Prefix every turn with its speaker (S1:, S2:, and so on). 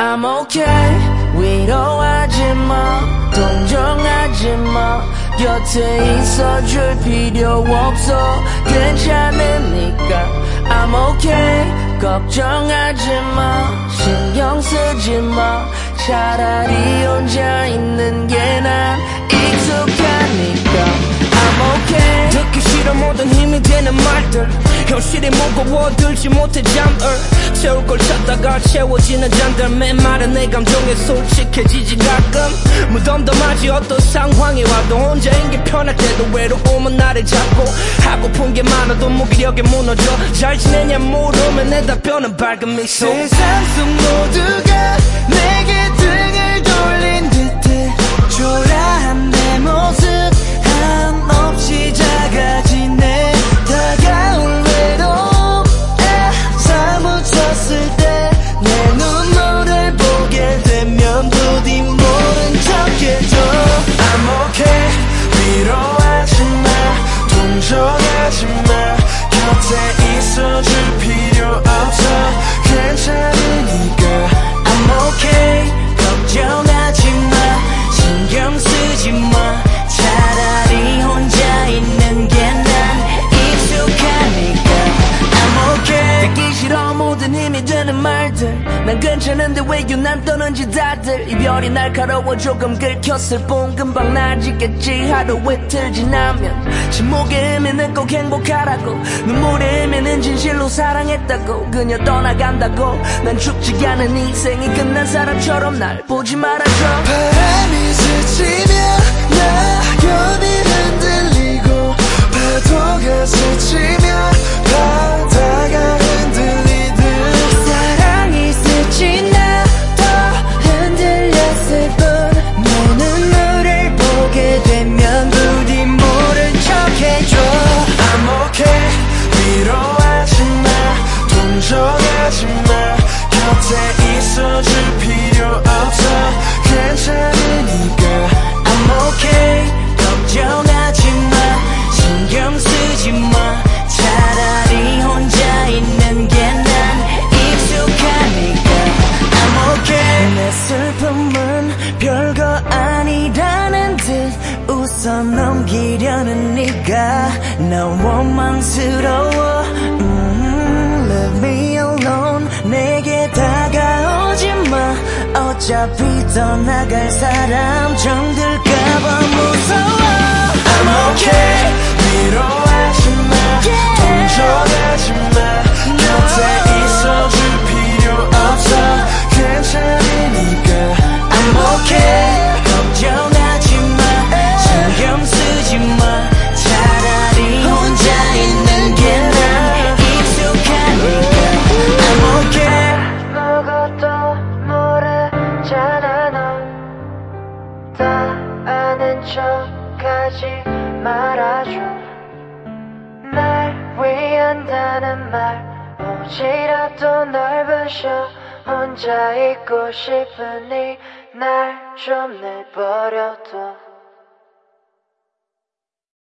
S1: I'm okay 위로하지 마 동정하지 마. 곁에 있어줄 필요 없어 괜찮으니까. I'm okay 걱정하지 마 신경 쓰지 마. 차라리 혼자 있는 게 난 익숙하니까. I'm okay.
S2: 듣기 싫어 모든 힘이 되는 말들 현실이 무거워 들지 못해 잠을 채울 걸 찾다가 채워지는 잔들 맨 말은 내 감정에 솔직해지지 가끔. 무덤덤하지 어떤 상황이 와도 혼자인 게 편할 때도 외로움은 나를 잡고 하고픈 게 많아도 무기력에 무너져 잘 지내냐 물으면 내 답변은 밝은 미소.
S1: 세상 속 모두가 내게 되는 말들. 난 괜찮은데 왜 유난 떠는지 다들. 이별이 날카로워 조금 긁혔을 뿐 금방 나아지겠지. 하루 이틀 지나면 침묵의 의미는 꼭 행복하라고. 눈물의 의미는 진실로 사랑했다고. 그녀 떠나간다고. 난 죽지 않은 인생이 끝난 사람처럼 날 보지 말아줘. 바람이 스치 넘기려는 네가 나 원망스러워. 음, Leave me alone. 내게 다가오지 마. 어차피 떠나갈 사람 정들까봐
S3: 다 아는 척하지 말아줘. 날 위한다는 말 혹시라도 널 부셔. 혼자 있고 싶으니 날 좀 내버려둬